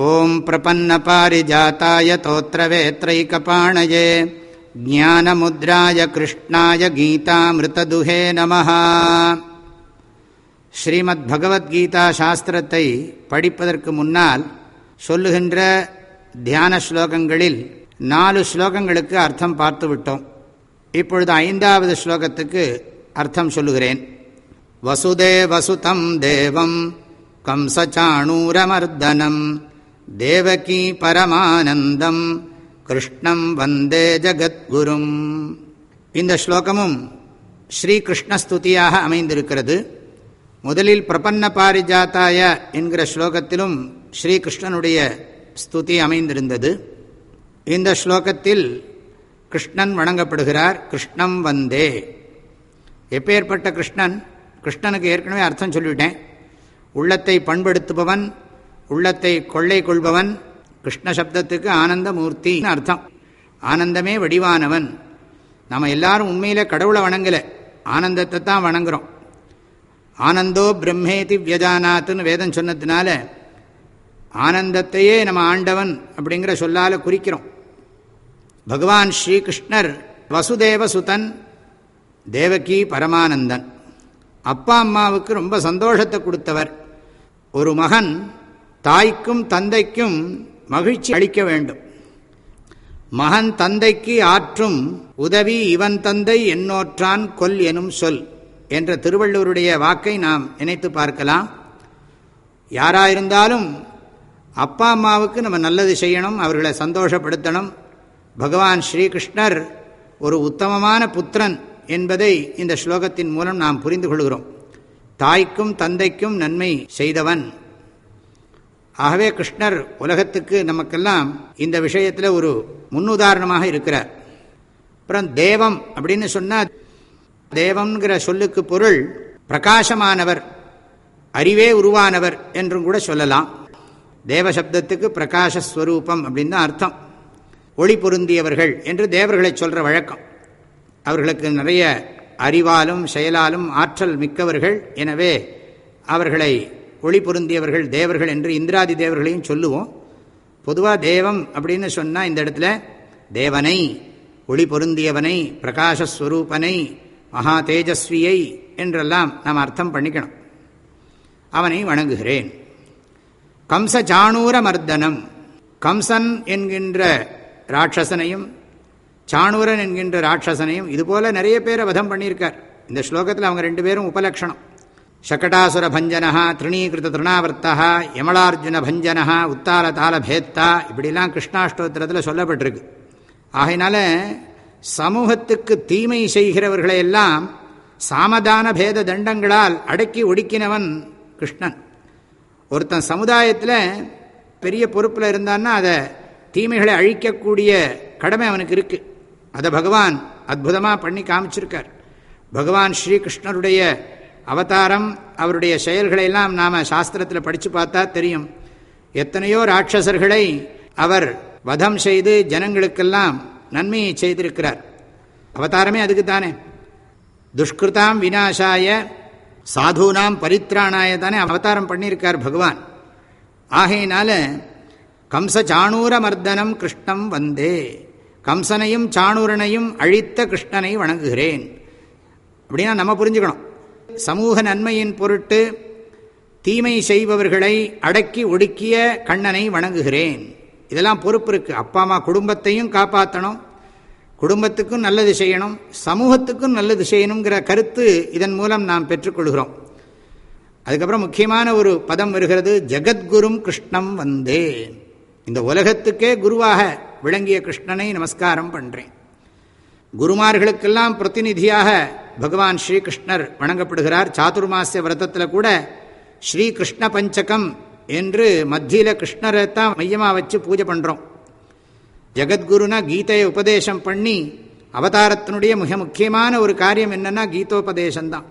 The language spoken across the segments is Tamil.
ॐ प्रपन्नपारिजाताय तोत्रवेत्रैकपाणये ज्ञानमुद्राय कृष्णाय गीतामृतदुहे நமः ஸ்ரீமத் பகவத்கீதா சாஸ்திரத்தை படிப்பதற்கு முன்னால் சொல்லுகின்ற தியான ஸ்லோகங்களில் நாலு ஸ்லோகங்களுக்கு அர்த்தம் பார்த்து விட்டோம் இப்பொழுது ஐந்தாவது ஸ்லோகத்துக்கு அர்த்தம் சொல்லுகிறேன் வசுதே வசுதம் தேவம் கம்சச்சாணூரமர்தனம் தேவகி பரமானந்தம். கிருஷ்ணம் வந்தே ஜகத்குரும். இந்த ஸ்லோகமும் ஸ்ரீகிருஷ்ணஸ்துதியாக அமைந்திருக்கிறது. முதலில் பிரபன்ன பாரிஜாத்தாய என்கிற ஸ்லோகத்திலும் ஸ்ரீகிருஷ்ணனுடைய ஸ்துதி அமைந்திருந்தது. இந்த ஸ்லோகத்தில் கிருஷ்ணன் வணங்கப்படுகிறார். கிருஷ்ணம் வந்தே. எப்பேற்பட்ட கிருஷ்ணன்? கிருஷ்ணனுக்கு ஏற்கனவே அர்த்தம் சொல்லிவிட்டேன் உள்ளத்தை பண்படுத்துபவன் உள்ளத்தை கொள்ளை கொள்பவன் கிருஷ்ண சப்தத்துக்கு ஆனந்தமூர்த்தி அர்த்தம். ஆனந்தமே வடிவானவன். நம்ம எல்லாரும் உண்மையில் கடவுளை வணங்கலை. ஆனந்தத்தை தான் வணங்குறோம். ஆனந்தோ பிரம்மேதி வியஜானாத்துன்னு வேதம் சொன்னதுனால ஆனந்தத்தையே நம்ம ஆண்டவன் அப்படிங்கிற சொல்லால் குறிக்கிறோம். பகவான் ஸ்ரீகிருஷ்ணர் வசுதேவ சுதன் தேவகி பரமானந்தன். அப்பா அம்மாவுக்கு ரொம்ப சந்தோஷத்தை கொடுத்தவர். ஒரு மகன் தாய்க்கும் தந்தைக்கும் மகிழ்ச்சி அளிக்க வேண்டும். மகன் தந்தைக்கு ஆற்றும் உதவி இவன் தந்தை என்னோற்றான் கொல் எனும் சொல் என்ற திருவள்ளுவருடைய வாக்கை நாம் நினைத்து பார்க்கலாம். யாராயிருந்தாலும் அப்பா அம்மாவுக்கு நம்ம நல்லது செய்யணும் அவர்களை சந்தோஷப்படுத்தணும். பகவான் ஸ்ரீகிருஷ்ணர் ஒரு உத்தமமான புத்திரன் என்பதை இந்த ஸ்லோகத்தின் மூலம் நாம் புரிந்து கொள்கிறோம். தாய்க்கும் தந்தைக்கும் நன்மை செய்தவன் ஆகவே கிருஷ்ணர் உலகத்துக்கு நமக்கெல்லாம் இந்த விஷயத்தில் ஒரு முன்னுதாரணமாக இருக்கிறார். அப்புறம் தேவம் அப்படின்னு சொன்னால் தேவம்ங்கிற சொல்லுக்கு பொருள் பிரகாசமானவர் அறிவே உருவானவர் என்றும் கூட சொல்லலாம். தேவசப்தத்துக்கு பிரகாசஸ்வரூபம் அப்படின்னு தான் அர்த்தம். ஒளி பொருந்தியவர்கள் என்று தேவர்களை சொல்கிற வழக்கம். அவர்களுக்கு நிறைய அறிவாலும் செயலாலும் ஆற்றல் மிக்கவர்கள். எனவே அவர்களை ஒளி பொருந்தியவர்கள் தேவர்கள் என்று இந்திராதி தேவர்களையும் சொல்லுவோம். பொதுவாக தேவம் அப்படின்னு சொன்னால் இந்த இடத்துல தேவனை ஒளி பொருந்தியவனை பிரகாசஸ்வரூபனை மகா தேஜஸ்வியை என்றெல்லாம் நாம் அர்த்தம் பண்ணிக்கணும். அவனை வணங்குகிறேன். கம்ச சாணூர மர்தனம். கம்சன் என்கின்ற ராட்சசனையும் சாணூரன் என்கின்ற ராட்சசனையும் இதுபோல நிறைய பேரை வதம் பண்ணியிருக்கார். இந்த ஸ்லோகத்தில் அவங்க ரெண்டு பேரும் உபலக்ஷணம். சகடாசுர பஞ்சனா திருணீகிருத திருணாவர்த்தா யமலார்ஜுன பஞ்சனா உத்தால தால பேத்தா இப்படிலாம் கிருஷ்ணாஷ்டோத்திரத்தில் சொல்லப்பட்டிருக்கு. ஆகையினால சமூகத்துக்கு தீமை செய்கிறவர்களையெல்லாம் சாமதான பேத தண்டங்களால் அடக்கி ஒடுக்கினவன் கிருஷ்ணன். ஒருத்தன் சமுதாயத்தில் பெரிய பொறுப்பில் இருந்தான்னா அதை தீமைகளை அழிக்கக்கூடிய கடமை அவனுக்கு இருக்குது அதை பகவான் அற்புதமாக பண்ணி காமிச்சிருக்கார். பகவான் ஸ்ரீகிருஷ்ணருடைய அவதாரம் அவருடைய செயல்களை எல்லாம் நாம் சாஸ்திரத்தில் படித்து பார்த்தா தெரியும். எத்தனையோ ராட்சசர்களை அவர் வதம் செய்து ஜனங்களுக்கெல்லாம் நன்மையை செய்திருக்கிறார். அவதாரமே அதுக்கு தானே துஷ்கிருதாம் வினாசாய சாதுனாம் பரித்ராணாய தானே அவதாரம் பண்ணியிருக்கார் பகவான். ஆகையினால கம்ச சாணூர மர்தனம் கிருஷ்ணம் வந்தே. கம்சனையும் சாணூரனையும் அழித்த கிருஷ்ணனை வணங்குகிறேன். அப்படின்னா நம்ம புரிஞ்சுக்கணும். சமூக நன்மையின் பொருட்டு தீமை செய்பவர்களை அடக்கி ஒடுக்கிய கண்ணனை வணங்குகிறேன். இதெல்லாம் பொறுப்பு இருக்குது அப்பா அம்மா குடும்பத்தையும் காப்பாற்றணும் குடும்பத்துக்கும் நல்லது செய்யணும். சமூகத்துக்கும் நல்லது செய்யணுங்கிற கருத்து இதன் மூலம் நாம் பெற்றுக்கொள்கிறோம் அதுக்கப்புறம் முக்கியமான ஒரு பதம் வருகிறது ஜெகத்குரும் கிருஷ்ணம் வந்தே. இந்த உலகத்துக்கே குருவாக விளங்கிய கிருஷ்ணனை நமஸ்காரம் பண்ணுறேன் குருமார்களுக்கெல்லாம் பிரதிநிதியாக பகவான் ஸ்ரீகிருஷ்ணர் வணங்கப்படுகிறார். சாதுர்மாசிய விரதத்தில் கூட ஸ்ரீகிருஷ்ண பஞ்சகம் என்று மத்தியில் கிருஷ்ணரை தான் மையமாக வச்சு பூஜை பண்ணுறோம் ஜெகத்குருனா கீதையை உபதேசம் பண்ணி அவதாரத்தினுடைய மிக முக்கியமான ஒரு காரியம் என்னன்னா கீதோபதேசம்தான்.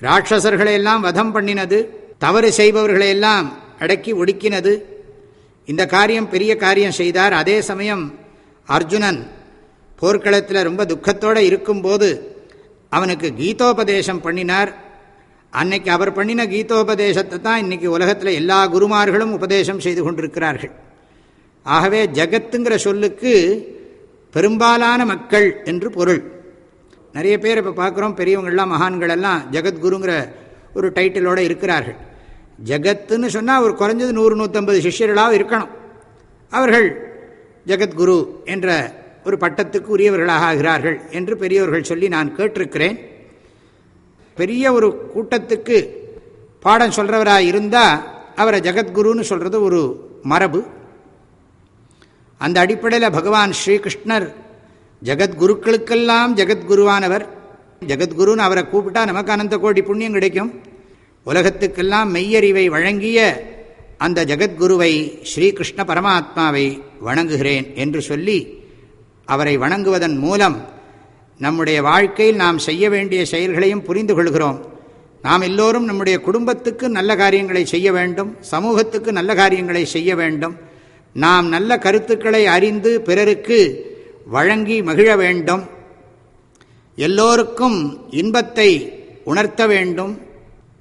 ராட்சசர்களையெல்லாம் வதம் பண்ணினது தவறு செய்பவர்களையெல்லாம் அடக்கி ஒடுக்கினது. இந்த காரியம் பெரிய காரியம் செய்தார். அதே சமயம் அர்ஜுனன் போர்க்களத்தில் ரொம்ப துக்கத்தோடு இருக்கும்போது அவனுக்கு கீதோபதேசம் பண்ணினார். அன்னைக்கு அவர் பண்ணின கீதோபதேசத்தை தான் இன்னைக்கு உலகத்தில் எல்லா குருமார்களும் உபதேசம் செய்து கொண்டிருக்கிறார்கள். ஆகவே ஜகத்துங்கிற சொல்லுக்கு பெரும்பாலான மக்கள் என்று பொருள். நிறைய பேர் இப்போ பார்க்குறோம் பெரியவங்கள்லாம் மகான்கள் எல்லாம் ஜெகத்குருங்கிற ஒரு டைட்டிலோடு இருக்கிறார்கள். ஜகத்துன்னு சொன்னால் ஒரு குறைஞ்சது நூறு நூற்றம்பது சிஷ்யர்களாக இருக்கணும். அவர்கள் ஜெகத்குரு என்ற ஒரு பட்டத்துக்கு உரியவர்களாக ஆகிறார்கள் என்று பெரியவர்கள் சொல்லி நான் கேட்டிருக்கிறேன். பெரிய ஒரு கூட்டத்துக்கு பாடம் சொல்கிறவராக இருந்தால் அவரை ஜெகத்குருன்னு சொல்கிறது ஒரு மரபு. அந்த அடிப்படையில் பகவான் ஸ்ரீகிருஷ்ணர் ஜெகத்குருக்களுக்கெல்லாம் ஜெகத்குருவானவர். ஜெகத்குருன்னு அவரை கூப்பிட்டா நமக்கு அனந்த கோடி புண்ணியம் கிடைக்கும். உலகத்துக்கெல்லாம் மெய்யறிவை வழங்கிய அந்த ஜெகத்குருவை ஸ்ரீகிருஷ்ண பரமாத்மாவை வணங்குகிறேன் என்று சொல்லி அவரை வணங்குவதன் மூலம் நம்முடைய வாழ்க்கையில் நாம் செய்ய வேண்டிய செயல்களையும் புரிந்து கொள்கிறோம். நாம் எல்லோரும் நம்முடைய குடும்பத்துக்கு நல்ல காரியங்களை செய்ய வேண்டும் சமூகத்துக்கு நல்ல காரியங்களை செய்ய வேண்டும். நாம் நல்ல கருத்துக்களை அறிந்து பிறருக்கு வழங்கி மகிழ வேண்டும். எல்லோருக்கும் இன்பத்தை உணர்த்த வேண்டும்.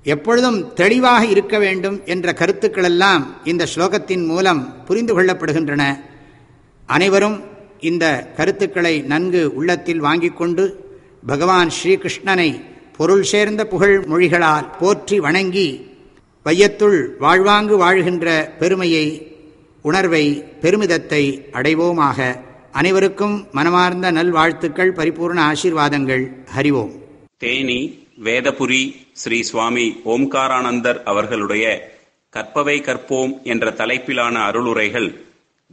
எப்பொழுதும் தெளிவாக இருக்க வேண்டும் என்ற கருத்துக்களெல்லாம் இந்த ஸ்லோகத்தின் மூலம் புரிந்து கொள்ளப்படுகின்றன. அனைவரும் இந்த கருத்துக்களை நன்கு உள்ளத்தில் வாங்கி கொண்டு பகவான் ஸ்ரீகிருஷ்ணனை பொருள் சேர்ந்த புகழ் மொழிகளால் போற்றி வணங்கி வையத்துள் வாழ்வாங்கு வாழ்கின்ற பெருமையை உணர்வை பெருமிதத்தை அடைவோமாக. அனைவருக்கும் மனமார்ந்த நல்வாழ்த்துக்கள் பரிபூர்ண ஆசீர்வாதங்கள். ஹரிவோம். தேனி வேதபுரி ஸ்ரீ சுவாமி ஓம்காரானந்தர் அவர்களுடைய கற்பவை கற்போம் என்ற தலைப்பிலான அருளுரைகள்